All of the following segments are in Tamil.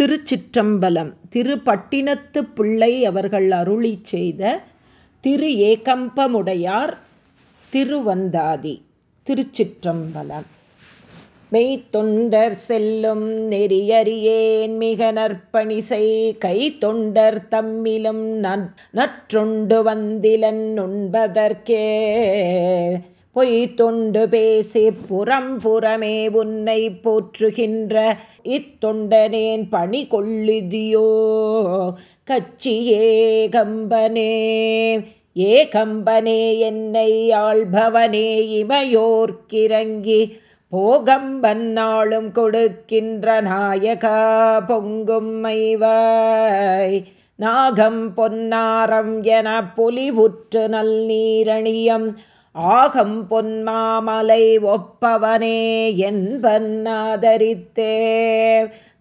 திருச்சிற்றம்பலம். திருப்பட்டினத்து பிள்ளை அவர்கள் அருளி செய்த திரு ஏகம்பமுடையார் திருவந்தாதி. திருச்சிற்றம்பலம். மெய்த்தொண்டர் செல்லும் நெறியறியேன் மிக நற்பணிசை கை தொண்டர் தம்மிலும் நற்றொண்டு வந்திலன் உண்பதற்கே பொய் தொண்டு பேசி புறம் புறமே உன்னை போற்றுகின்ற. இத்தொண்டனேன் பணி கொள்ளுதியோ? கச்சியே கம்பனே ஏ கம்பனே என்னை ஆள்பவனே இமையோர்க்கிறங்கி போகம்பன் நாளும் கொடுக்கின்ற நாயகா பொங்கும்மைவாய் நாகம் பொன்னாரம் என புலிவுற்று நல் நீரணியம் ஆகம் பொன்மாமலை ஒப்பவனே என்பன் ஆதரித்தே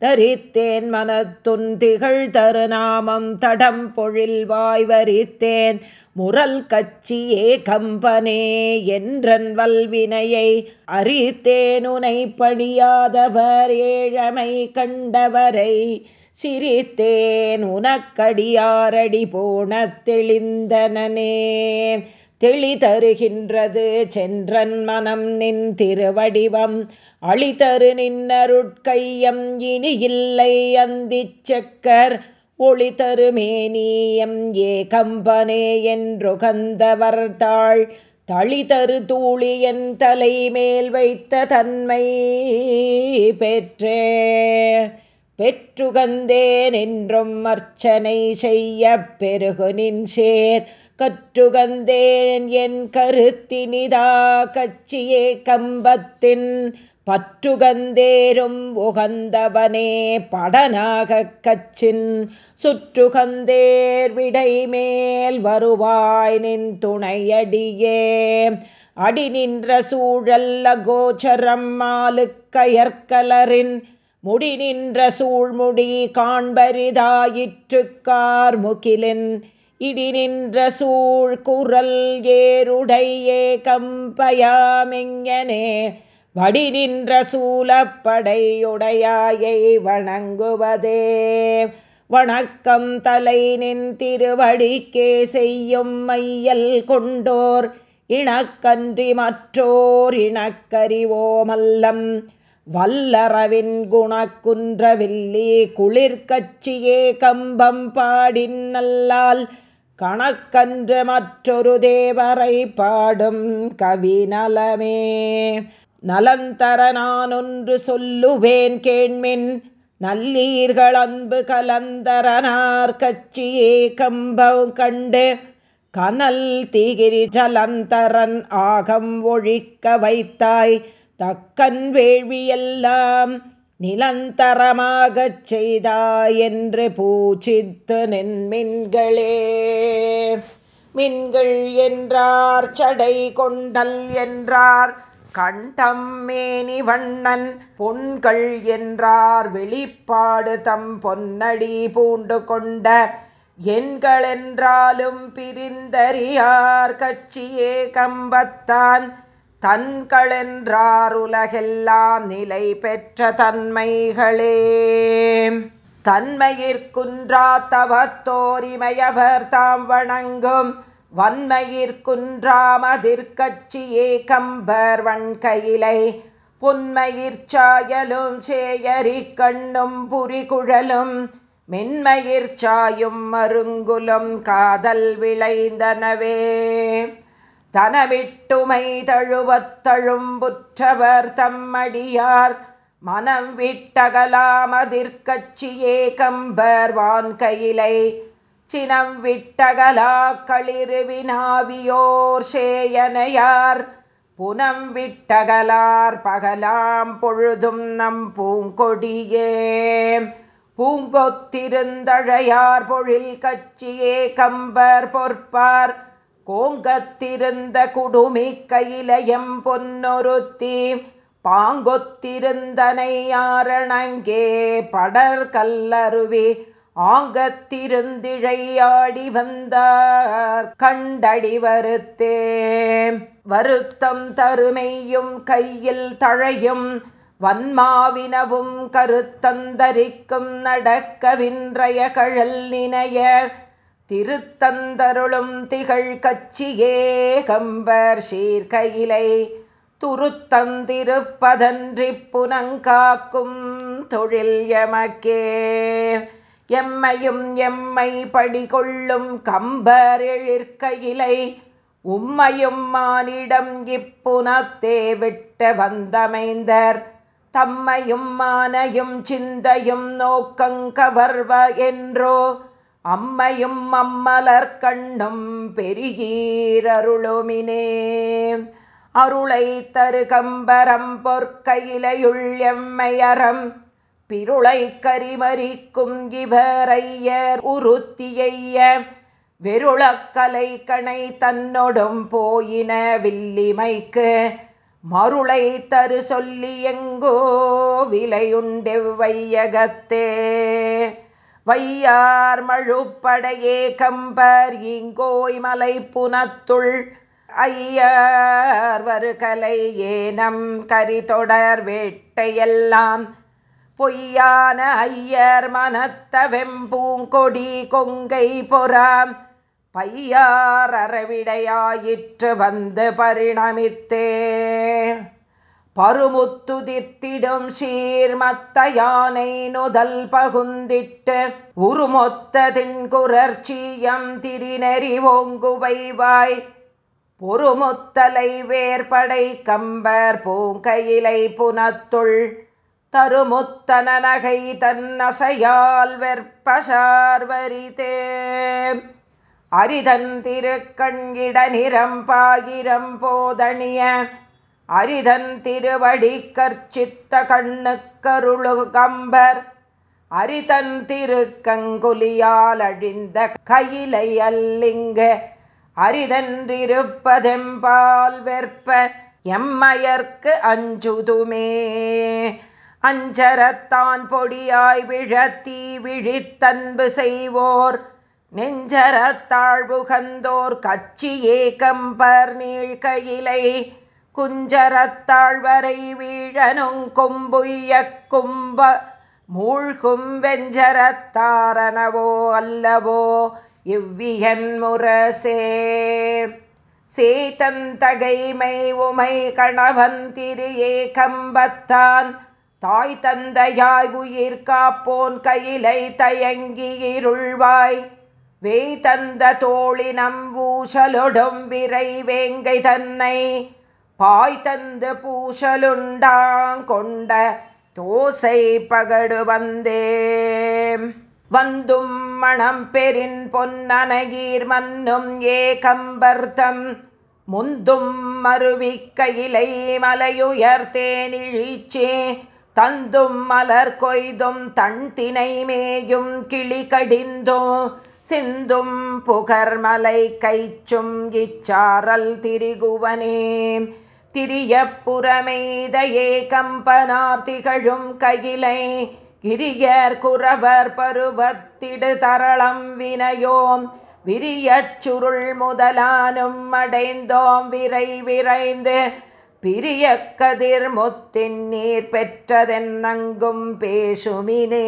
தரித்தேன் மனத்துன் திகழ் தருநாமம் தடம் பொழில் வாய்வரித்தேன். முரல் கச்சியே கம்பனே என்றன் வல்வினையை அறித்தேனுனை படியாதவர் ஏழமை கண்டவரை சிரித்தேன். உனக்கடியாரடி போன தெளிந்தனே தெளி தருகின்றது சென்றன் மனம் நின் திருவடிவம். அழிதரு நின்னருட்கையம். இனி இல்லை அந்தி செக்கர். ஒளி தருமேனியம் ஏ கம்பனே என்றுகந்தவர் தாள். தளிதரு தூளி என் தலை மேல் வைத்த தன்மை பெற்றே. பெற்றுகந்தேன் என்றும் அர்ச்சனை செய்ய பெருகுனின் சேர். கற்றுகந்தேன் என் கருத்தினிதா கட்சியே கம்பத்தின் பற்றுகந்தேரும் உகந்தவனே படனாக கச்சின். சுற்றுகந்தேர் விடை மேல் வருவாய் நின் துணையடியே. அடி நின்ற சூழல்ல அகோச்சரம் மாலுக்கயற்கலரின் முடி நின்ற சூழ்முடி காண்பரிதாயிற்றுக்கார் முகிலின். இடி நின்ற சூழ் குரல் ஏருடையே கம்பயாமிங்கனே வடி நின்ற சூலப்படையுடையாயை வணங்குவதே. வணக்கம் தலை நின் திருவடிக்கே செய்யும் மையல் கொண்டோர் இணக்கன்றி மற்றோர் இணக்கறிவோமல்லம் வல்லறவின் குணக்குன்றவில்லி குளிர்கட்சியே கம்பம் பாடின் நல்லால் கணக்கன்று மற்றொரு தேவரை பாடும் கவி நலமே. நலந்தர நான் ஒன்று சொல்லுவேன் கேண்மின் நல்லீர்கள் அன்பு கலந்தரனார் கச்சியே கம்பம் கண்டு கனல் திகிரி ஜலந்தரன் ஆகம் ஒழிக்க வைத்தாய் தக்கன் வேள்வியெல்லாம் நிலந்தரமாகச் செய்தாய் என்று பூச்சித்து நின்மின்களே. மின்கள் என்றார் சடை கொண்டல் என்றார் கண்டம் மேனி வண்ணன் பொன்கள் என்றார் வெளிப்பாடு தம் பொன்னடி பூண்டு கொண்ட எண்களென்றாலும் பிரிந்தறியார் கட்சியே கம்பத்தான் தன்களென்றாருலகெல்லாம் நிலை பெற்ற தன்மைகளே. தன்மயிர்குன்றா தவத்தோரிமையவர் தாம் வணங்கும் வன்மயிர்குன்றாமதிர்கட்சியே கம்பர் வன்கையிலை பொன்மயிர்ச்சாயலும் சேயரி கண்ணும் புரிகுழலும் மென்மயிர்ச்சாயும் மருங்குலும் காதல் விளைந்தனவே. தனவிட்டுமை தழுவத் தழும்புற்றவர் தம்மடியார் மனம் விட்டகலாமதிர்கட்சியே கம்பர் வான்கையிலை. சினம் விட்டகலா களிருவினாவியோர் சேயனையார். புனம் விட்டகலார் பகலாம் பொழுதும் நம் பூங்கொடியே. பூங்கொத்திருந்தழையார் பொழில் கட்சியே கம்பர் பொற்பார் கோங்கத்திருந்த குடுமி கையிலயம் பொன்னொருத்தி பாங்கொத்திருந்தனை யாரணங்கே படர் கல்லருவி ஆங்கத்திருந்திழையாடி வந்தார் கண்டடி வருத்தே. வருத்தம் தருமையும் கையில் தழையும் வன்மாவினவும் கருத்தந்தரிக்கும் நடக்கவின்றைய கழல் நினைய திருத்தந்தருளும் திகழ் கச்சியே கம்பர் சீர்கையிலை துருத்தந்திருப்பதன்றி புனங்காக்கும் தொழில் எமக்கே. எம்மையும் எம்மை படிகொள்ளும் கம்பர் எழிற்கையிலை உம்மையும் மானிடம் இப்புனத்தே விட்ட வந்தமைந்தர். தம்மையும் மானையும் சிந்தையும் நோக்கங்கவர்வ என்றோ அம்மையும் அம்மலர் கண்ணும் பெருகீரருளுமினே அருளை தரு கம்பரம் பொற்கையிலையுள் எம்மையறம் பிருளை கரிமறிக்கும் இவரையர் உருத்தியைய வெருளக்கலை கணை தன்னொடும் போயின வில்லிமைக்கு. மருளை தரு சொல்லி எங்கோ விலையுண்டெவ்வையகத்தே. வையார் மழுப்படையே கம்பர் இங்கோய் மலை புனத்துள் ஐயார் வருகலை ஏனம் கரிதொடர் வேட்டையெல்லாம். பொய்யான ஐயர் மனத்த வெம்பூங்கொடி கொங்கை பொறாம். பையார் அறவிடையாயிற்று வந்து பரிணமித்தே. பருமுத்துதித்திடும் சீர்மத்த யானை நுதல் பகுந்திட்டு உருமொத்த தின்குரர்ச்சியம் திரிநெறி ஓங்குவைவாய் பொறுமுத்தலை வேற்படை கம்பர் பூங்கையிலை புனத்துள் தருமுத்தன நகை தன்னசையால் வெற்பசார்வரிதே அரிதன் திருக்கண்கிட நிறம் பாயிரம் போதணிய அரிதன் திருவடி கற்சித்த கண்ணுக்கருளு கம்பர் அரிதன் திருக்கங்குலியால் அழிந்த கையிலை அல்லிங்க. அரிதன்றிருப்பதெம்பால் வெற்ப எம்மையர்க்கு அஞ்சுதுமே. அஞ்சரத்தான் பொடியாய் விழத்தீ விழித்தன்பு செய்வோர். நெஞ்சரத்தாழ்வுகந்தோர் கச்சி ஏகம்பர் நீழ்கையிலை குஞ்சரத்தாழ்வரை வீழனுங் கொம்புய்ய கும்ப மூழ்கும் வெஞ்சரத்தாரனவோ அல்லவோ இவ்வியன் முரசே. சேதந்தகைமை உமை கணவன் திரு ஏகம்பத்தான் தாய் தந்தையாய் உயிர் காப்போன் கையிலை தயங்கி இருள்வாய். வேய் தந்த தோழினம் ஊசலொடும் விரை வேங்கை தன்னை பாய் தந்து பூசலுண்டாங்கொண்ட தோசை பகடு வந்தே. வந்தும் மணம் பெரின் பொன்னனகீர் மன்னும் ஏ கம்பர்த்தம் முந்தும் மருவி மருவிக்கையிலை மலையுயர்த்தேனிழிச்சே தந்தும் மலர் கொய்தும் தன் தினை மேயும் கிளி கடிந்தும் சிந்தும் புகர்மலை கைச்சும் இச்சாரல் திரிகுவனே. திரிய புறமெய்தையே கம்பனார் திகழும் கையிலை. கிரியர் குறவர் பருவத்திடு தரளம் வினையோம். விரியச் சுருள் முதலானும் அடைந்தோம். விரை விரைந்து பிரிய கதிர் முத்தின் நீர் பெற்றதென்னங்கும் பேசுமினே.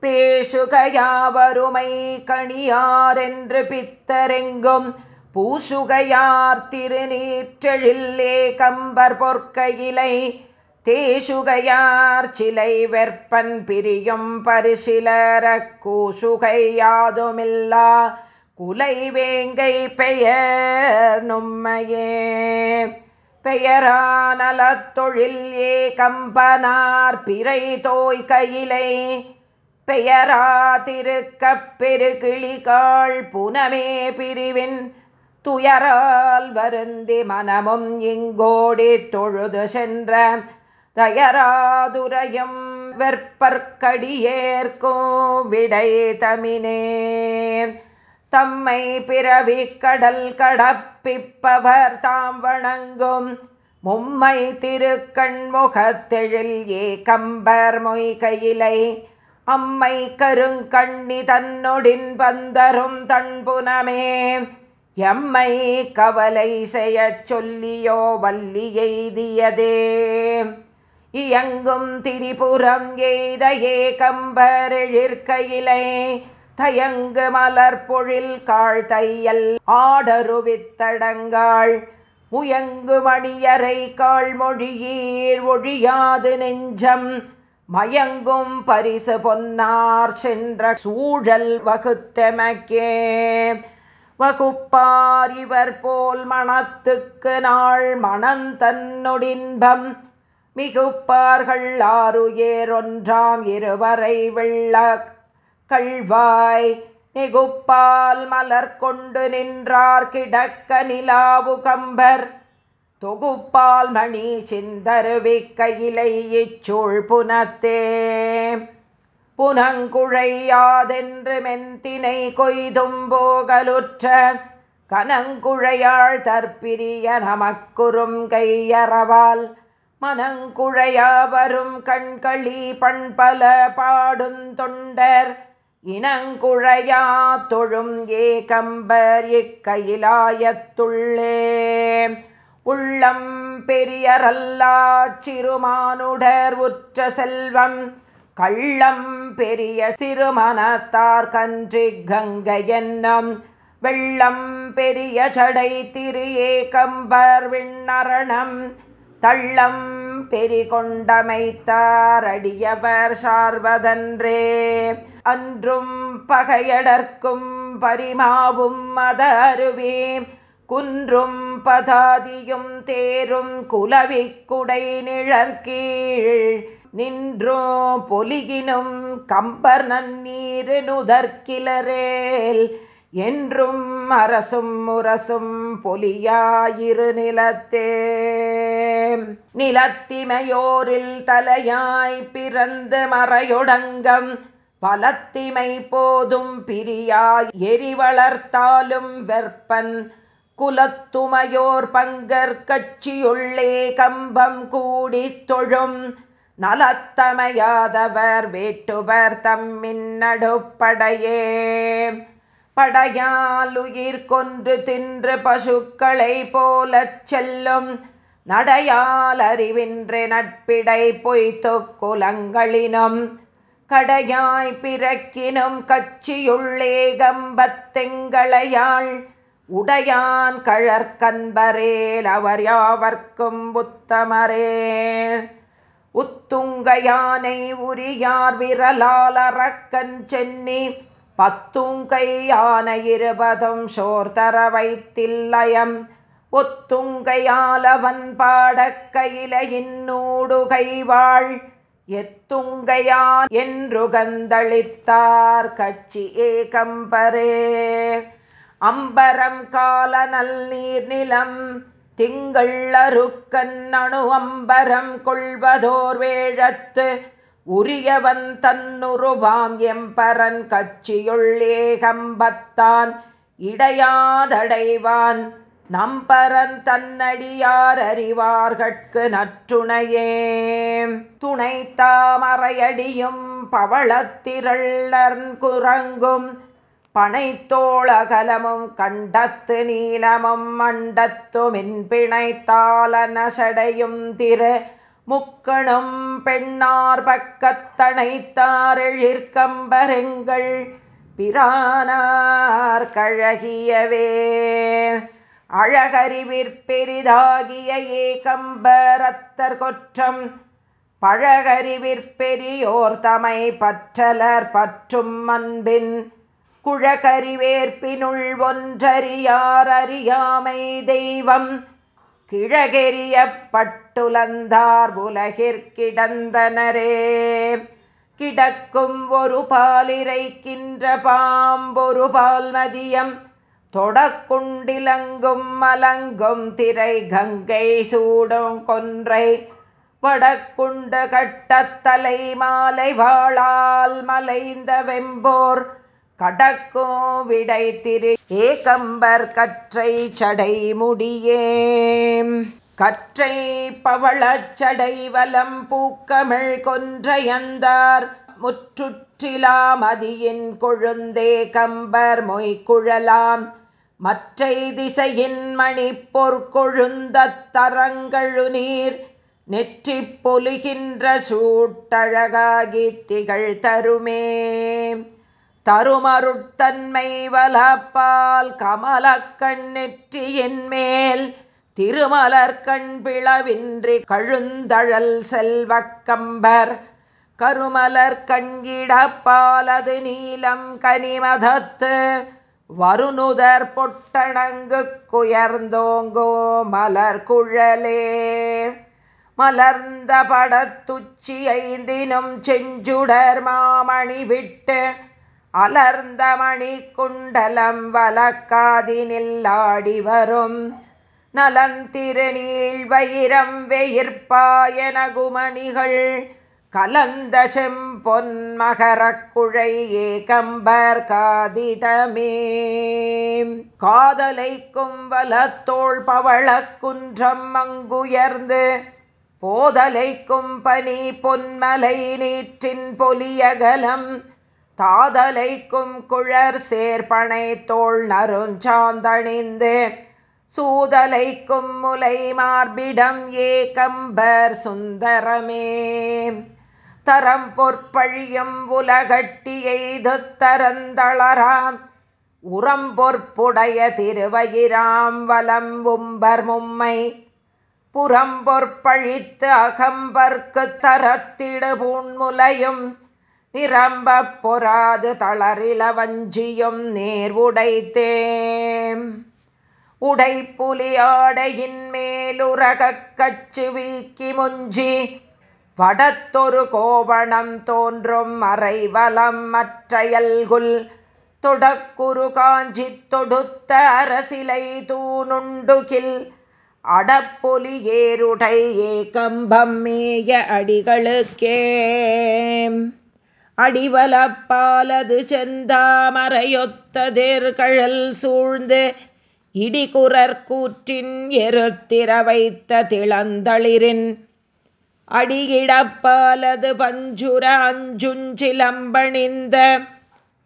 பேசுகையாவருமை கணியாரென்று பித்தரெங்கும். பூசுகையார் திருநீற்றெழில்லே கம்பர் பொற்கையிலை தேசுகையார் சிலை வெற்பன் பிரியும் பரிசிலர கூசுகையாதுமில்லா குலை வேங்கை பெயர் நும்மையே. பெயரானலத்தொழில் ஏ கம்பனார் பிறை தோய் கையிலை பெயரா திருக்கப்பெருகிளிகாள் புனமே பிரிவின் துயரால் வருந்தி மனமும் இங்கோடி தொழுது சென்ற தயராதுரையும் வெற்பற்கடியேற்கும் விடை தமினே தம்மை பிறவி கடல் கடப்பிப்பவர் தாம் வணங்கும் மும்மை திருக்கண்முகத்தெழில் ஏ கம்பர் மொய்கையிலை. அம்மை கருங்கண்ணி தன்னொடின் பந்தரும் தன்புனமே. எம்மை கவலை செய்யச் சொல்லியோ வல்லி எய்தியதே. இயங்கும் திரிபுரம் எய்த ஏகம்பரெழிற்கையிலே தயங்கு மலர் பொழில் காள் தையல் ஆடருவித்தடங்காள். முயங்கு மணியரை கால் மொழியீர் ஒழியாது நெஞ்சம் மயங்கும் பரிசு பொன்னார் சென்ற சூழல் வகுத்தெமக்கே. வகுப்பாரிவர் போல் மனத்துக்கு நாள் மணந்தன்னொடின்பம் மிகுப்பார்கள் ஆறுயேரொன்றாம் இருவரை வெள்ள கள்வாய். நிகுப்பால் மலர் கொண்டு நின்றார் கிடக்க நிலாவு கம்பர். தொகுப்பால் மணி சிந்தருவி கையிலை இச்சூழ் புனத்தே. புனங்குழையாதென்று மென்தினை கொய்தும் போகலுற்ற கனங்குழையாள் தற்பிரிய நமக்குறும் கையறவால் மனங்குழையா வரும் கண்களி பண்பல பாடும் தொண்டர் இனங்குழையா தொழும் ஏகம்பர் இக்கையிலாயத்துள்ளே உள்ளம் பெரியரல்லா சிறுமானுடர் உற்ற செல்வம் கள்ளம் பெரிய சிறுமனத்தார் கன்றி கங்கை என்னும் வெள்ளம் பெரிய சடை திரு ஏகம்பர் விண்ணரணம் தள்ளம் பெரிகொண்டமைத்தார் அடியவர் சார்வதன்றே. அன்றும் பகையடர்க்கும் பரிமாவும் மத அருவே குன்றும் பதாதியும் தேரும் குலவிக்குடை நிழற்கீழ் நின்றோ பொலிகினும் கம்பர் நன்னீரெனுதற்கிலரேல். என்றும் அரசும் முரசும் பொலியாயிரு நிலத்தே. நிலத்திமையோரில் தலையாய் பிறந்து மறையொடங்கம். பலத்திமை போதும் பிரியாய் எரி வளர்த்தாலும் வெற்பன். குலத்துமையோர் பங்கற் கட்சியுள்ளே கம்பம் கூடித் தொழும். நலத்தமையாதவர் வேட்டுவர் தம்மின் நடுப்படையே. படையாலுயிர் கொன்று தின்று பசுக்களை போலச் செல்லும் நடையால் அறிவின்றி நட்பிடை பொய்த்து குலங்களினும். கடையாய் பிறக்கினும் கச்சியுள்ளே கம்பத்தெங்களையாள் உடையான் கழற்கண்பரேல் அவர் யாவர்க்கும் புத்தமரே உத்துங்க யானை உரியார் விரலால் அறக்கன் சென்னி பத்துங்கை யானை இருபதும் சோர்தர வைத்தில்லயம். ஒத்துங்கையாலவன் பாடக் கையிலையின்னூடு வாழ் எத்துங்கையான் என்று கந்தளித்தார் கட்சி ஏகம்பரே. அம்பரம் கால நல் நீர் நிலம் திங்கள் அருக்கன் அணு அம்பரம் கொள்வதோர் வேழத்து உரியவன் தன்னுருவாம் எம்பரன் கட்சியுள் ஏகம்பத்தான் இடையாதடைவான் நம்பரன் தன்னடியார் அறிவார்கட்கு நற்றுணையே. துணை தாமரையடியும் பவளத்திரள்ளர் குரங்கும் பனைத்தோளகலமும் கண்டத்து நீலமும் மண்டத்து மின்பிணைத்தாளன சடையும் திரு முக்கணும் பெண்ணார் பக்கத்தனைத்தாரெழிற்கம்பருங்கள் பிரானார் கழகியவே. அழகறிவிற்பெரிதாகிய ஏகம்பரத்தர் கொற்றம் பழகறிவிற்பெரியோர் தமை பற்றலர் பற்றும் அன்பின் குழகறிவேற்பினுள் ஒன்றறியார் அறியாமை தெய்வம். கிழகெறியப்பட்டுலந்தார் உலகிற்கிடந்தனரே. கிடக்கும் ஒரு பாலிரைக்கின்ற பாம்பொரு பால் மதியம். தொடக்குண்டிலங்கும் மலங்கும் திரை கங்கை சூடும் கொன்றை. வடக்குண்ட கட்டத்தலை மாலை வாழால் மலைந்த வெம்போர். கடக்கோ விடை திரு ஏகம்பர் கற்றை சடை முடியே. கற்றை பவளச்சடை வலம் பூக்கமிழ் கொன்றையந்தார். முற்றுற்றிலாமதியின் கொழுந்தே கம்பர் மொய்குழலாம். மற்றை திசையின் மணி பொற்கொழுந்த தரங்கழு நீர். நெற்றி பொலுகின்ற சூட்டழகாகி திகழ் தருமே தருமருட்தன்மை வலப்பால் கமலக்கண் நெற்றியின் மேல் திருமலர்கண் பிளவின்றி கழுந்தழல் செல்வக்கம்பர் கருமலர் கண்கிடப்பாலது நீலம் கனிமதத்து வருணுதர் பொட்டணங்கு குயர்ந்தோங்கோ மலர் குழலே. மலர்ந்த படத்துச்சி ஐந்தினும் செஞ்சுடர் மாமணி விட்டு அலர்ந்த மணி குண்டலம் வலக்காதினில் ஆடி வரும் நலந்திருநீள் வயிரம் வெயிர்ப்பாயனகுமணிகள் கலந்த செம்பொன் மகரக் ஏகம்பர் காதிடமே. காதலை கும்பலத்தோள் பவளக் குன்றம் அங்குயர்ந்து போதலைக்கும் பனி பொன்மலை நீற்றின் பொலியகலம் தாதலைக்கும் குழற் சேர்பனை தோல் நருஞ்சாந்தணிந்து சூதலைக்கும் முலை மார்பிடம் ஏகம்பர் சுந்தரமே. தரம் பொற்பழியும் உலகட்டி எய்து தரந்தளராம் உரம் பொற்புடைய திருவயிராம் வலம் உம்பர் மும்மை. புறம்பொற்பழித்து அகம்பர்க்கு தரத்திடு பூண்முலையும் நிரம்ப பொறாது தளரில வஞ்சியும் நேர் உடைத்தேம் உடை புலியாடையின் மேலுரகக் கச்சு வீக்கி முஞ்சி வடத்தொரு கோவணம் தோன்றும் அறைவலம் மற்றையல்குல் தொடக்குரு காஞ்சி தொடுத்த அரசிலை தூணுண்டுகில் அடப்பொலி ஏருடை ஏ கம்பம் மேய அடிகளுக்கே அடிவலப்பாலது செந்தாமரையொத்ததிர்கழல் சூழ்ந்து இடிகுரற்கூற்றின் கூற்றின் வைத்த திளந்தளிரின். அடியிடப்பாலது பஞ்சுர அஞ்சுஞ்சிலம்பணிந்த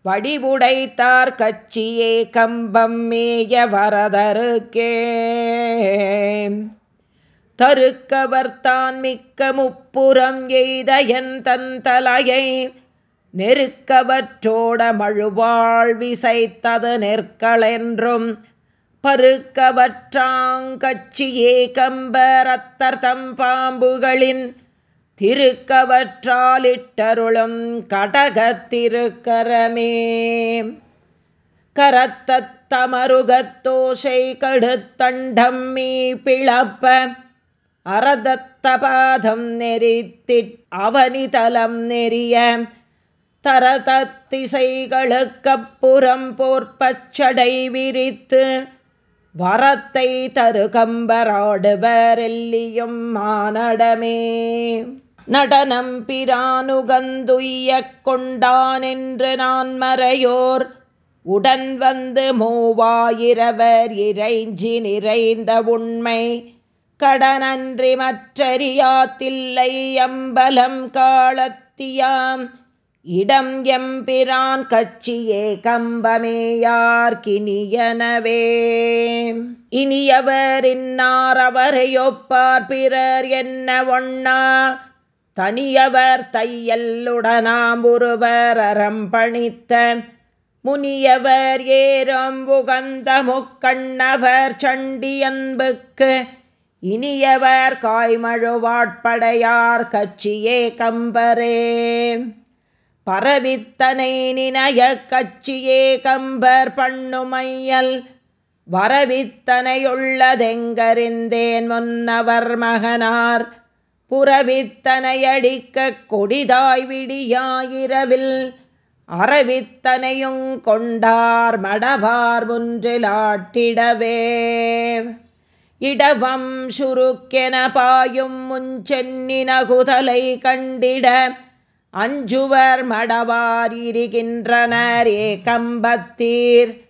வடிவுடைத்தார் கச்சியே கம்பம் மேய வரதருக்கே. தருக்கவர்தான் மிக்க முப்புறம் எய்தயன் தன் தலையை நெருக்கவற்றோட மழுவாழ் விசைத்தது நெற்களென்றும் பருக்கவற்றாங்கச்சியே கம்பரத்தர்தம் பாம்புகளின் திருக்கவற்றாலிட்டருளும் கடகத்திருக்கரமே கரத்தமருகத்தோசை கடுத்தண்டம் மீ பிளப்ப அரதத்தபாதம் நெறித்திட் அவனிதலம் நெறிய தரதத்திசைகளுக்கப்புறம் போர்ப்பச்சடை விரித்து வரத்தை தரு தருகம்பராடுவரெல்லியும் மானடமே. நடனம் பிரானுகந்துய்ய கொண்டானென்று நான் மறையோர் உடன் வந்து மூவாயிரவர் இறைஞ்சி நிறைந்த உண்மை கடனன்றி மற்றறியாத்தில்லை அம்பலம் காலத்தியாம். இடம் எம்பிரான் கட்சியே கம்பமேயார்கினியனவே இனியவர் இன்னார் அவரையொப்பார் பிறர் என்ன ஒண்ணா? தனியவர் தையல்லுடனாம் ஒருவர் அறம் பணித்த முனியவர் ஏறம் புகந்த முக்கண்ணவர் சண்டி அன்புக்கு. இனியவர் காய்மழுவாட்படையார் கட்சியே கம்பரே பரவித்தனை நினைய கச்சியே கம்பர் பண்ணுமையல். வரவித்தனையுள்ளதெங்கறிந்தேன் முன்னவர் மகனார். புறவித்தனையடிக்க கொடிதாய் விடியாயிரவில். அறவித்தனையுங் கொண்டார் மடவார் ஒன்றிலாட்டிடவே இடவம் சுருக்கென பாயும் முஞ்சென்னி நகுதலை கண்டிட அஞ்சுவர் மடவார் இருகின்றனர் ஏகம்பத்தீர்.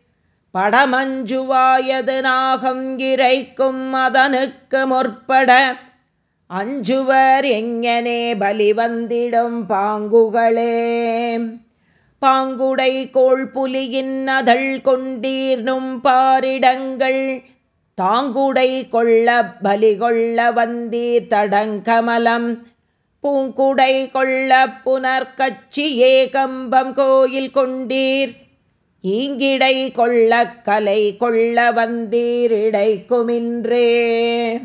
படமஞ்சுவாயது நாகம் இறைக்கும் அதனுக்கு முற்பட அஞ்சுவர் எங்கனே பலி வந்திடும் பாங்குகளே. பாங்குடை கோள் புலியின் அதழ் கொண்டீர்னும் பாரிடங்கள் தாங்குடை கொள்ள பலி கொள்ள வந்தீர் தடங்கமலம். பூங்குடை கொள்ள புனர்கச்சி ஏகம்பம் கோயில் கொண்டீர். ஈங்கிடை கொள்ள கலை கொள்ள வந்தீர். இடைக்குமின்றே.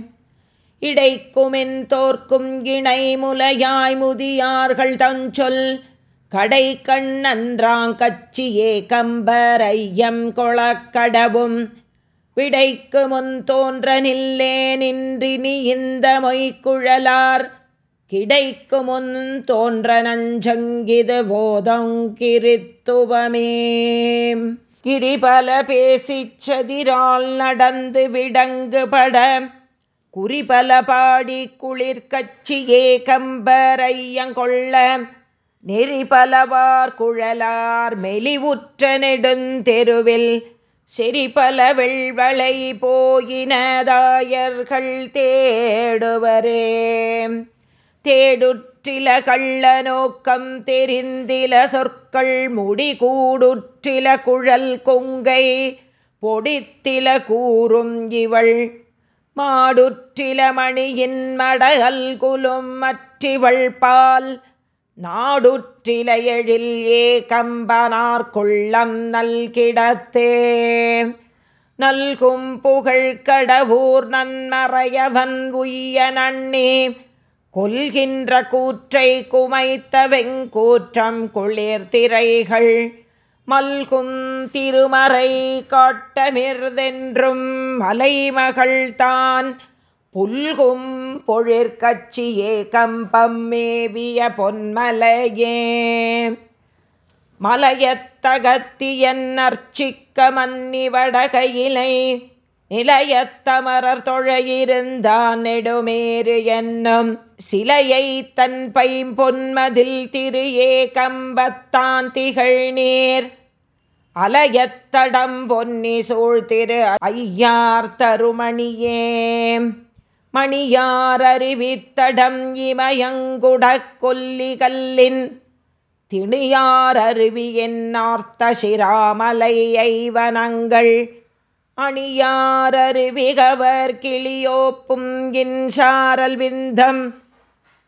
இடைக்குமின் தோற்கும் இணை முலையாய் முதியார்கள் தஞ்சொல் கடை கண்ணன்றாங்கச்சியே கம்பரையம் கொளக்கடவும் விடைக்கு முன் தோன்ற நில்லே நின்றினி இந்த மொய்க்குழலார் கிடைக்கு முன் தோன்ற நஞ்சங்கிது போதங்கிருத்துவமே கிரிபல பேசிச் சதிரால் நடந்து விடங்குபட குறிபல பாடி குளிர் கச்சியே கம்பரையங்கொள்ள நெறிபலவார் குழலார் மெலிவுற்ற நெடுந்தெருவில் செறிபல வெள்வளை போயினதாயர்கள் தேடுவரே. தேடுற்றில கள்ள நோக்கம் தெரிந்தில சொற்கள் முடிகூடுற்றில குழல் கொங்கை பொடித்தில கூறும் இவள் மாடுற்றில மணியின் மடகல் குலும் மற்றிவள் பால் நாடுற்றில எழில் ஏ கம்பனார் கொள்ளம் நல்கிடத்தே. நல்கும் புகழ் கடவுர் நன்மறையவன் உய்ய நன்னே. கொல்கின்ற கூற்றை குமைத்த வெங்கூற்றம் குளிர் திரைகள் மல்கும் திருமறை காட்டமிர்தென்றும் மலைமகள் தான். புல்கும் பொழிற்கட்சியே கம்பம் மேவிய பொன்மலையே. மலையத்தகத்தியன் அர்ச்சிக்க மன்னிவடகையிலை நிலையத்தமரர் தொழையிருந்தான் நெடுமேறு என்னும் சிலையை தன் பைம்பொன்மதில் திரு ஏ கம்பத்தான் திகழ் நீர் அலையத்தடம் பொன்னி சூழ் திரு ஐயார் தருமணியே. மணியார் அறிவித்தடம் இமயங்குட கொல்லி கல்லின் திணியார் அருவி என்னார்த்த சிராமலை ஐவனங்கள் அணியாரருவிகவர் கிளியோப்பும் இன்சாரல் விந்தம்.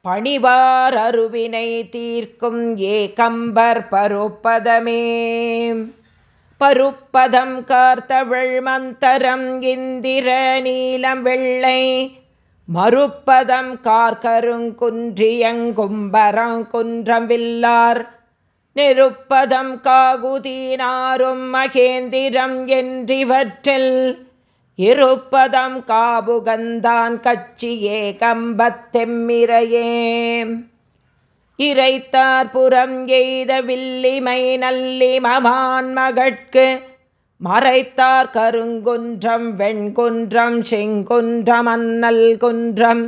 பணிவார் அருவினை தீர்க்கும் ஏ கம்பர் பருப்பதமே. பருப்பதம் கார்த்தவள் மந்தரம் இந்திர நீலம் வெள்ளை. மறுப்பதம் கார்கருங்குன்றியங்கும்பரம் குன்றம் வில்லார். நிருப்பதம் காகுதீனாரும் மகேந்திரம் என்றிவற்றில் இருப்பதம் காபுகந்தான் கச்சியே கம்பத்தெம்மிரையே இறைத்தார் புறம் எய்த வில்லிமை நல்லி மமான் மகட்கு மறைத்தார் கருங்குன்றம் வெண்குன்றம் செங்குன்றம் அன்னல் குன்றம்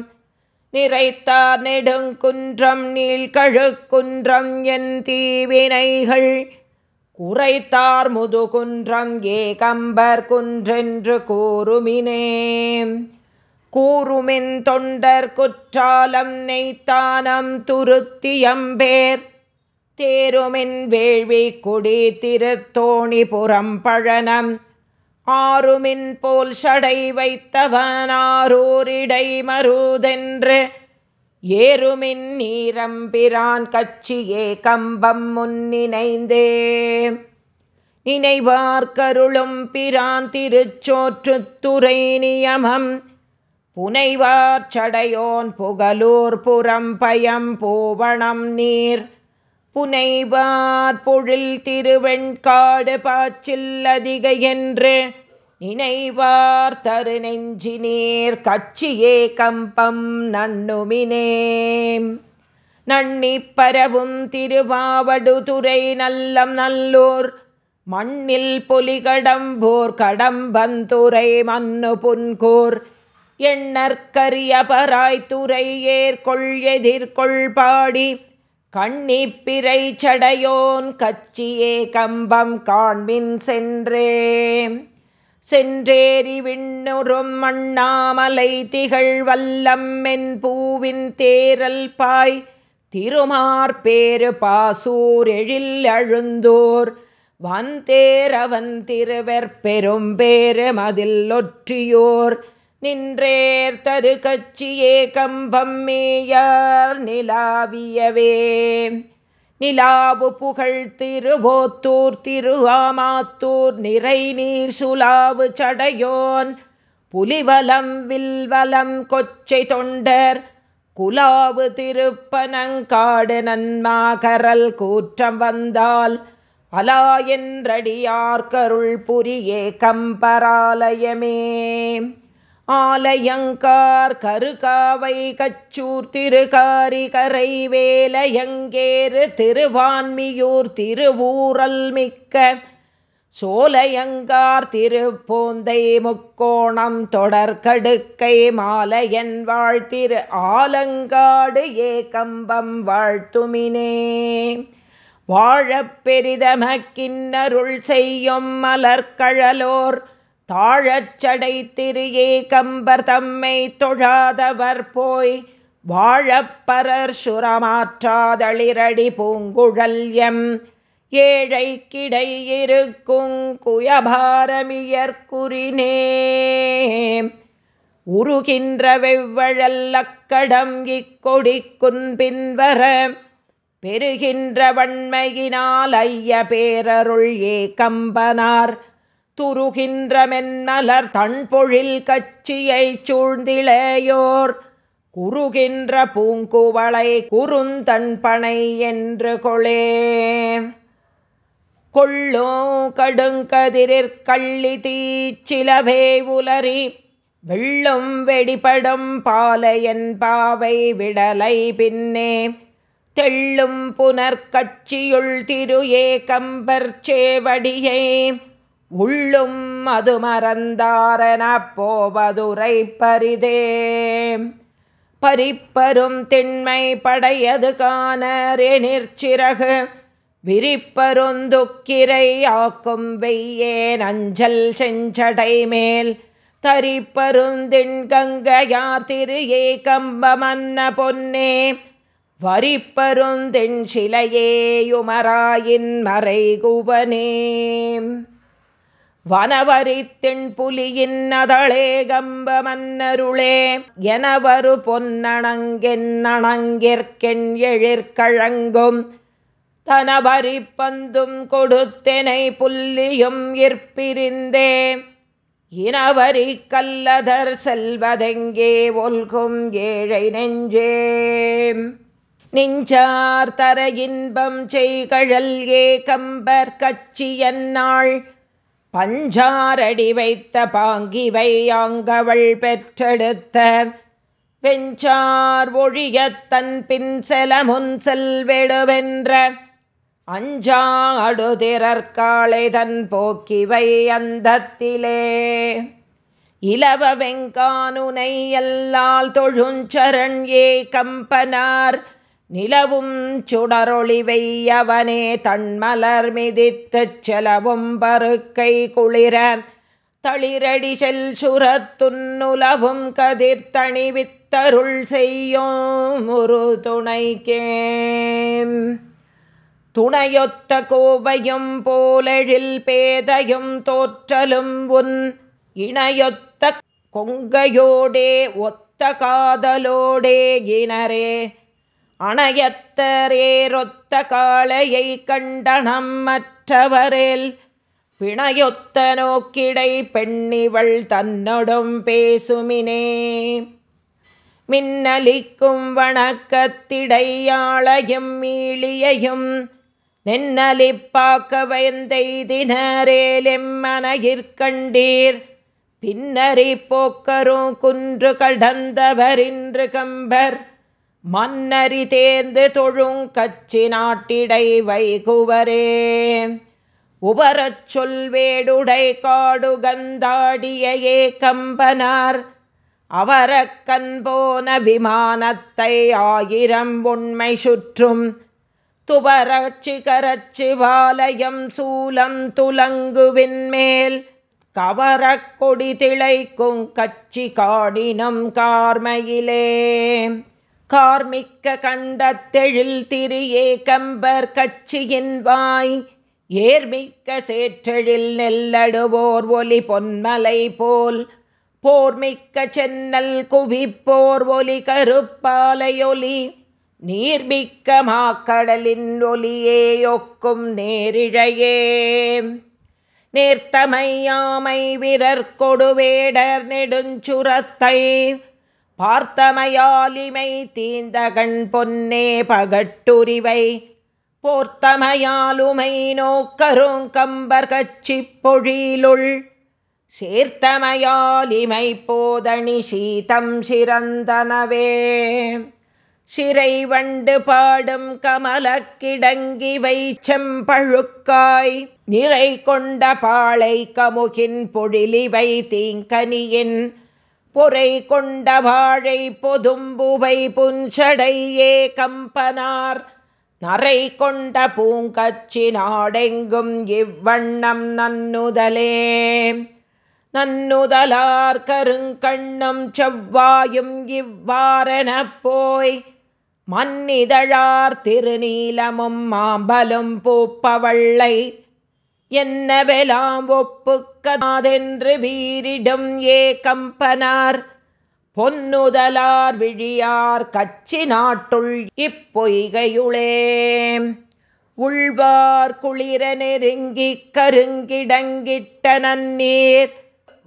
நிறைத்தார் நெடுங்குன்றம் நீழ்கழுக்குன்றம் என் தீவினைகள். குறைத்தார் முதுகுன்றம் ஏகம்பர் குன்றென்று கூறுமினே. கூறுமின் தொண்டர் குற்றாலம் நெய்த்தானம் துருத்தியம்பேர் தேருமின் வேள்வி குடி திருத்தோணிபுரம் பழனம் ஆறுமின் போல் சடை வைத்தவனாரூரிடை மருதென்று. ஏறுமின் நீரம்பிரான் கட்சியே கம்பம் முன்னினைந்தே நினைவார்கருளும் பிரான் திருச்சோற்றுத்துறை நியமம் புனைவார் சடையோன் புகலூர் புறம் பயம் பூவணம் நீர். புனைவார் பொழில் திருவெண்காடு பாச்சில் அதிக என்று நினைவார் தரு நெஞ்சி நீர் கச்சியே கம்பம் நண்ணுமினே. நன்னி பரவும் திருவாவடுதுறை நல்லம் நல்லூர் மண்ணில் பொலிகடம்போர் கடம்பந்துரை மன்னு புன்கூர் எண்ணற்கரியபராய்த்துறை ஏற்கொள் எதிர்கொள் பாடி கண்ணிப்பிரை சடையோன் கச்சியே கம்பம் காண்மின் சென்றே. சென்றேறி விண்ணுறும் மண்ணாமலை திகழ் வல்லம் என் பூவின் தேரல் பாய். திருமார்பேரு பாசூர் எழில் அழுந்தோர். வந்தேரவன் திருவர் பெரும்பேறு மதில் ஒற்றியோர். நின்றேர் தரு கச்சியே கம்பம் மேயார் நிலாவியவே. நிலாவு புகழ் திருவோத்தூர் திருவாமாத்தூர் நிறை நீர் சுலாவு சடையோன். புலிவலம் வில்வலம் கொச்சை தொண்டர் குலாவு திருப்பனங்காடு நன்மாகரல் கூற்றம் வந்தால் அலா என்றடியார்கருள் புரியே கம்பராலயமே. ஆலயங்கார் கருகாவை கச்சூர் திருகாரி கரை வேலையங்கேறு திருவான்மியூர் திருவூரல் மிக்க சோலையங்கார் திருப்போந்தை முக்கோணம் தொடர்கடுக்கை மாலையன் வாழ்த்திரு ஆலங்காடு ஏகம்பம் வாழ்த்துமினே. வாழப்பெரிதமக்கின்னருள் செய்யும் மலர்கழலோர் தாழச்சடை திரியே கம்பர் தம்மை தொழாதவர் போய் வாழப்பரர் சுரமாற்றாதளிரடி பூங்குழல் எம் ஏழை கிடை இருக்கும் குயபாரமியற்குறினே உருகின்ற வெவ்வழல் அக்கடம் இக்கொடிக்குன் பின்வர பெருகின்ற வன்மையினால் ஐய பேரருள் ஏ கம்பனார் துருகின்ற மென்மலர் தன்பொழில் கச்சியை சூழ்ந்திளையோர் குறுகின்ற பூங்குவளை குறுந்தன்பனை என்று கொளே. கொள்ளோ கடுங்கதிரிற் கள்ளி தீச்சிலவே உலரி வெள்ளும் வெடிபடும் பாலையன் பாவை விடலை பின்னே. தெள்ளும் புனர்கட்சியுள் திரு ஏ கம்பர் சேவடியை. உள்ளும் அது மறந்தாரன போவதுரை பரிதே. பரிப்பரும் திண்மை படையது காணரே நிற்சிறகு விரிப்பருந்துக்கிரை ஆக்கும் வெய்யே நஞ்சல் செஞ்சடை மேல். தரிப்பருந்தின் கங்கையார் திருயே கம்பமன்ன பொன்னே. வரிப்பருந்தின் சிலையேயுமராயின் மறைகுவனே. வனவரித்தின் புலியின் அதளே கம்ப மன்னருளே எனவரு பொன்னணங்கென் அணங்கிற்கென் எழிற்கழங்கும். தனவரி பந்தும் கொடுத்தெனை புல்லியும் இற்பிரிந்தே. இனவரி கல்லதர் செல்வதெங்கே ஒல்கும் ஏழை நெஞ்சே. நெஞ்சார் தர இன்பம் செய்கழல் ஏ கம்பர் கச்சியன்னாள். பஞ்சாரடி வைத்த பாங்கிவை ஆங்கவள் பெற்றெடுத்த வெஞ்சார் ஒழியத்தன் பின் செலமுன் செல்வெடுவென்ற அஞ்சாடுதிரற்காலை தன் போக்கிவை அந்தத்திலே. இலவ வெங்கானுனை எல்லால் தொழுஞ்சரண் ஏ கம்பனார் நிலவும் சுடரொளிவை அவனே தன்மலர் மிதித்துச் செலவும் பருக்கை குளிர தளிரடி செல் சுரத்துன்னுலவும் கதிர்த்தணி வித்தருள் செய்யும் ஒரு துணைக்கே துணையொத்த கோவையும் போலெழில் பேதையும் தோற்றலும் உன் இணையொத்த கொங்கையோடே ஒத்த காதலோடே இனரே அணையத்தரேரொத்த காளையை கண்டனம் மற்றவரில். பிணையொத்த நோக்கிடை பெண்ணிவள் தன்னொடும் பேசுமினே. மின்னலிக்கும் வணக்கத்திடையாளையும் மீளியையும் நென்னலிப்பாக்க பயந்தெய்தினரேலெம்மனையிற்கண்டீர் பின்னறி போக்கரும் குன்று கடந்தவரின்று கம்பர். மன்னரி தேர்ந்து தொழுங் கச்சி நாட்டிடை வைகுவரே. உபரச் சொல்வேடுடை ஏ கம்பனார் அவரக்கண் போன விமானத்தை ஆயிரம் உண்மை சுற்றும். துபரச்சி கரச்சி வாலயம் சூலம் துலங்குவின்மேல் மேல். கொடி திளைக்கும் கச்சி காடினம் கார்மையிலே. கார்மிக்க கண்டத்தெழில் திரியே கம்பர் கட்சியின் வாய். ஏர்மிக்க சேற்றெழில் நெல்லடுவோர் ஒலி பொன்மலை போல். போர்மிக்க சென்னல் குவிப்போர் ஒலி கருப்பாலையொலி நீர்மிக்க மாக்கடலின் ஒலியேயொக்கும் நேரிழையே. நேர்த்தமையாமை விரற் கொடுவேடர் நெடுஞ்சுரத்தை. பார்த்தமையாலிமை தீந்தகண் பொன்னே பகட்டுரிவை போர்த்தமையாலுமை நோக்கரும் கம்பர் கச்சி பொழிலுள் சேர்த்தமையாலிமை போதணி சீதம் சிறந்தனவே. சிறை வண்டு பாடும் கமலக்கிடங்கி வைச்செம்பழுக்காய் நிறை கொண்ட பாளை கமுகின் பொழிலிவை தீங்கனியின் பொறை கொண்ட வாழை பொதும்புவை புஞ்சடையே கம்பனார் நரை கொண்ட பூங்கச்சி நாடெங்கும் இவ்வண்ணம் நன்னுதலே. நன்னுதலார் கருங்கண்ணும் செவ்வாயும் இவ்வாறெனப் போய் மன்னிதழார் திருநீலமும் மாம்பலும் பூப்பவள்ளை. என்னவெலாம் ஒப்புக்கதென்று வீரிடும் ஏ கம்பனார் பொன்னுதலார் விழியார் கச்சி நாட்டுள் இப்பொய்கையுளே. உள்வார் குளிர நெருங்கி கருங்கிடங்கிட்ட நன்னீர்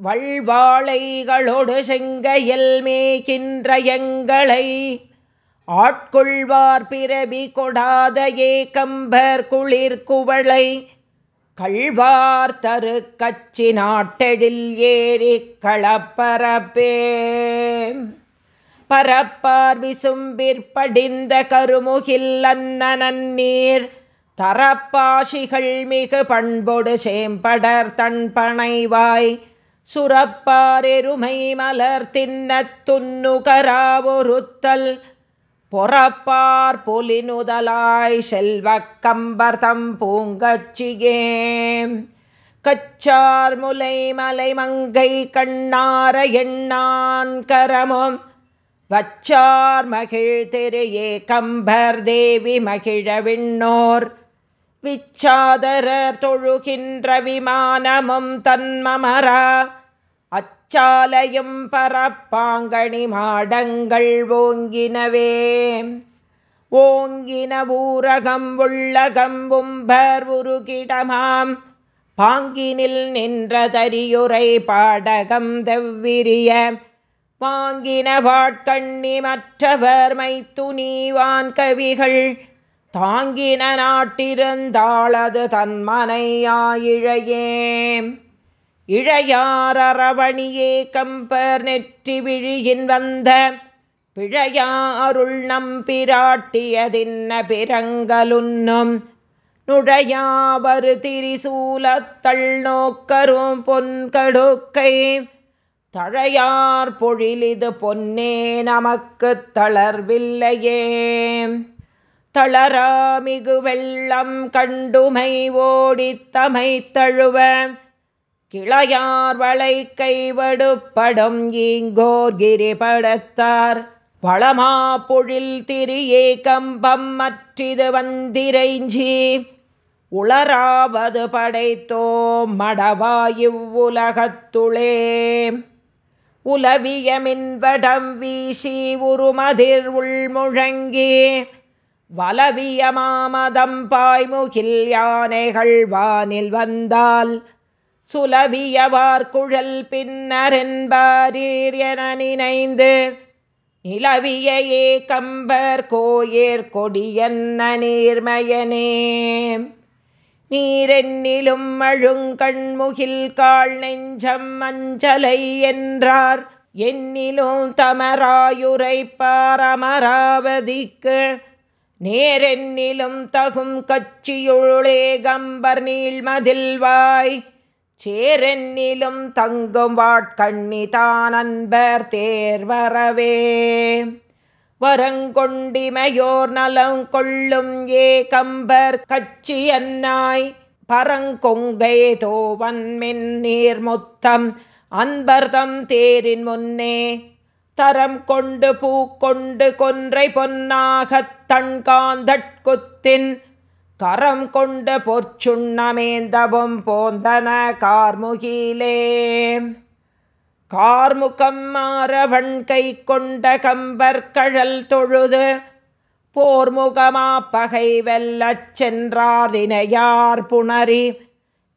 வள்வாளைகளொடு செங்கையில் மேகின்ற எங்களை. ஆட்கொள்வார் பிறவி கொடாத கம்பர் குளிர் குவளை கழ்வார்த்தரு கச்சி நாட்டெழில் ஏறி களப்பரப்பே. பரப்பார் விசும்பிற்படிந்த கருமுகில் அன்னனன் நீர் தரப்பாசிகள் மிகு பண்பொடு சேம்படர் தன் பனைவாய் சுரப்பார் எருமை மலர் தின்னத் துன்னுகராவொருத்தல் பொறப்பார் புலினுதலாய் செல்வக் கம்பர்தம் பூங்கச்சியே கச்சார் முலை மலை மங்கை கண்ணார எண்ணான் கரமும். வச்சார் மகிழ் திரு ஏ கம்பர் தேவி மகிழ விண்ணோர். விச்சாதரர் தொழுகின்ற விமானமும் தன்மமரா. அச்சாலையும் பரப்பாங்கணி மாடங்கள் ஓங்கினவே. ஓங்கின ஊரகம் உள்ளகம் உம்பர் உருகிடமாம். பாங்கினில் நின்ற தரியுரை பாடகம் தெவ்விரிய. வாங்கின வாட்கண்ணி மற்றவர் மைத்துணிவான் கவிகள் தாங்கின நாட்டிருந்தாளது தன்மனையாயிழையே. இழையாரவணியே கம்பர் நெற்றி விழியின் வந்த பிழையாருள் நம்பிராட்டியதின்ன பிறங்கலுன்னும் நுழையாவரு திரிசூலத்தள் நோக்கரும் பொன்கடுக்கை தழையார் பொழிலிது பொன்னே நமக்கு தளர்வில்லையே. தளராமிகு வெள்ளம் கண்டுமை ஓடித்தமை தழுவ கிளையார் வளை கைவடுப்படும் ஈங்கோர் கிரிபடத்தார். வளமா பொழில் திரியே கம்பம் மற்றிது வந்திரைஞ்சி. உளராவது படைத்தோ மடவாயிவ்வுலகத்துளே உலவியமின்வடம் வீசி உருமதிர் உள்முழங்கி. வலவிய மாமதம் பாய்முகில் யானைகள் வானில் வந்தால் சுலவியவார் குழல் பின்னரென்பாரீர் என நினைந்து நிலவியையே கம்பர் கோயேர் கொடியன்ன நீர்மயனே நீரென்னிலும் அழுங்கண்முகில் கால் நெஞ்சம் மஞ்சலை என்றார். என்னிலும் தமராயுரை பாரமராவதிக்கு நேரென்னிலும் தகும் கச்சியுளே கம்பர் நீள்மதில்வாய் சேரென்னிலும் தங்கும் வாட்கண்ணி தான் அன்பர் தேர்வரவே வரங்கொண்டிமையோர் நலம் கொள்ளும் ஏ கம்பர் கச்சி அன்னாய் பரங்கொங்கை தோவன்மின் மென்னீர் முத்தம் அன்பர்தம் தேரின் முன்னே. தரம் கொண்டு பூக்கொண்டு கொன்றை பொன்னாகத் தண்காந்தட்குத்தின் கரம் கொண்ட பொற்சுண்ணமேந்தவும் போந்தன கார்முகிலே. கார்முகம் மாறவன் கை கொண்ட கம்பற்கழல் தொழுது போர்முகமா பகை வெல்லச் சென்றாரினையார் புணரி.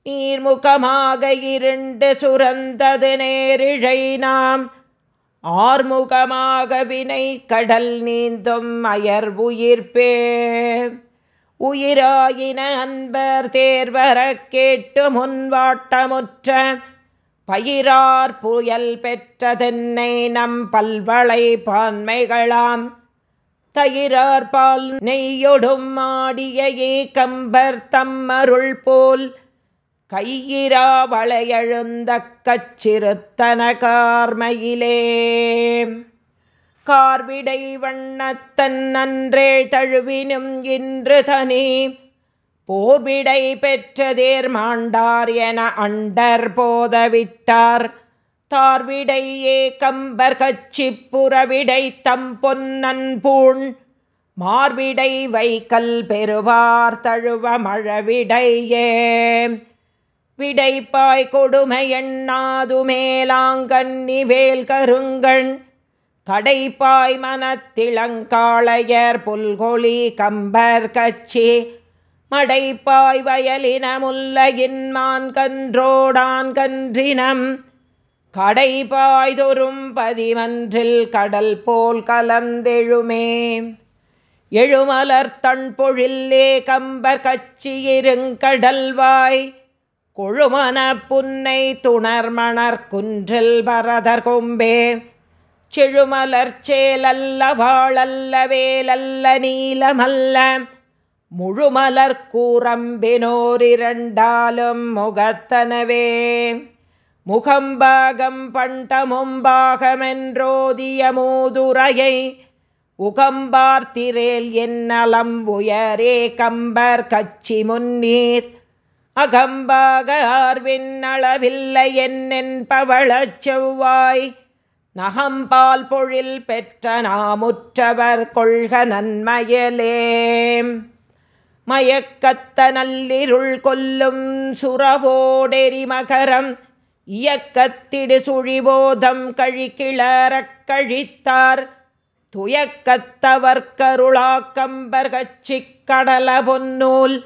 நீர்முகமாக இருண்டு சுரந்தது நேரிழை நாம். ஆர்முகமாக வினை கடல் நீந்தும் அயர் உயிராயின அன்பர் தேர்வர கேட்டு முன்வாட்டமுற்ற பயிரார் புயல் பெற்றதென்னை நம் பல்வளை பான்மைகளாம். தயிரார் பால் நெய்யொடும் ஆடிய ஏ கம்பர் தம்மருள் போல் கையிரா வளையழுந்த கச்சிறுத்தன கார்மையிலே. கார்விடை வண்ணத்தன் நன்றே தழுவினும் இன்று தனி. போர்விடை பெற்றதேர் மாண்டார் என அண்டர் போதவிட்டார். தார்விடையே கம்பர் கச்சி புறவிடை தம் பொன்னன் பூண். மார்விடை வைக்கல் பெறுவார் தழுவ மழவிடையே. விடைப்பாய் கொடுமை எண்ணாது மேலாங்கன்னி வேல் கருங்கண் கடைப்பாய் மனத்திளங்காளையர் புல்கொழி கம்பர் கச்சி மடைப்பாய் வயலினமுல்லையின் மான் கன்றோடான் கன்றினம் கடைபாய்தொரும் பதிமன்றில் கடல் போல் கலந்தெழுமே. எழுமலர் தன் பொழில்லே கம்பர் கச்சியிருங்கடல்வாய் கொழுமன புன்னை துணர்மணர் குன்றில் பரதர் கொம்பே. செழுமலர்ச்சேலல்ல வாழல்ல வேலல்ல நீலமல்ல. முழுமலர் கூறம்பினோரிரண்டாலும் முகத்தனவே. முகம்பாகம் பண்டமும்பாகமென்றோதிய மூதுரையை உகம்பார்த்திரேல் என்னலம் உயரே கம்பர் கச்சி முன்னீர். அகம்பாக ஆர்வின் அளவில்லை என்னென் பவளச் செவ்வாய் நகம்பால் பொழில் பெற்ற நாமுற்றவர் கொள்க நன்மயலே. மயக்கத்த நல்லிருள் கொல்லும் சுரவோடெரிமகரம் இயக்கத்திடு சுழிபோதம் கழிக்கிளறக் கழித்தார். துயக்கத்தவர் கருளாக்கம்பர் கடல பொன்னூல்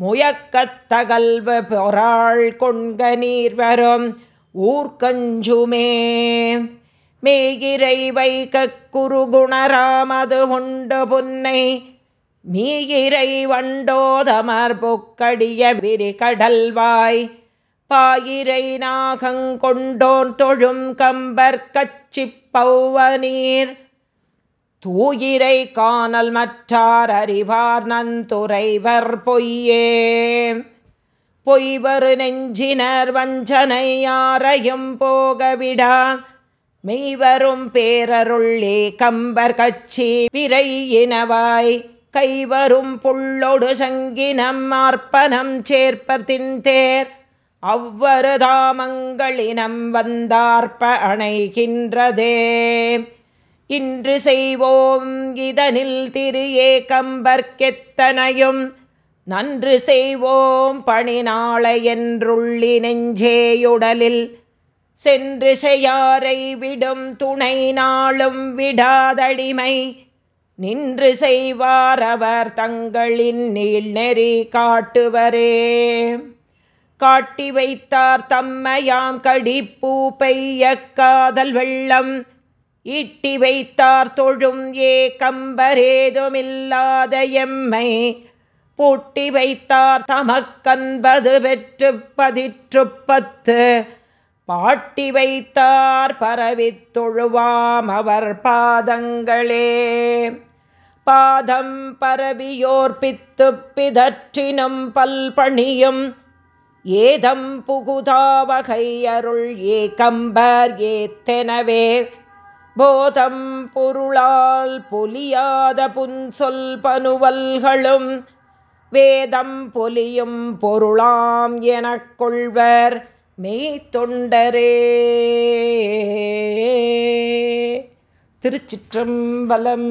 முயக்கத்தகல்வ பொறாள் கொண்க நீர் வரும் ஊர்கஞ்சுமே மேயிரை வைக குருகுணராமது உண்டு புன்னை. மீயிரை வண்டோதமர் பொக்கடிய விரி கடல்வாய். பாயிரை நாகங்கொண்டோன் தொழும் கம்பர் கச்சி பௌவநீர். தூயிரை காணல் மற்றார் அறிவார் நந்துரைவர் பொய்யே. பொய்வரு நெஞ்சினர் வஞ்சனை யாரையும் போகவிடா. மெய்வரும் பேரருள்ளே கம்பர் கச்சி பிறை இனவாய். கைவரும் புள்ளொடு சங்கினம் ஆர்ப்பனம் சேர்ப்பர் தின்தேர். அவ்வரு தாமங்களினம் வந்தார்ப்ப அணைகின்றதே. இன்று செய்வோம் இதனில் திரு ஏகம்பர்க்கெத்தனையும் நன்று செய்வோம் பணி நாளை என்றுள்ளி நெஞ்சேயுடலில். சென்று செய்யாரை விடும் துணை நாளும் விடாதடிமை. நின்று செய்வார் அவர் தங்களின் நீள்நெறி காட்டுவரே. காட்டி வைத்தார் தம்மையாம் கடிப்பூ பெய்ய காதல் வெள்ளம். ஈட்டி வைத்தார் தொழும் ஏ கம்பரேதுமில்லாத எம்மை. பூட்டி வைத்தார் தமக்கன்பது பெற்று பதிற்று பத்து பாட்டி வைத்தார் பரவித் தொழுவாம் அவர் பாதங்களே. பாதம் பரவியோர்பித்து பிதற்றினும் பல்பணியும் ஏதம் புகுதாவகை ஏகம்பர் கம்பர் ஏத்தெனவே போதம் பொருளால் பொலியாத புன்சொல் பனுவல்களும் வேதம் பொலியும் பொருளாம் எனக் கொள்வர். மெய்த்தொண்டரே திருச்சிற்றம்பலம்.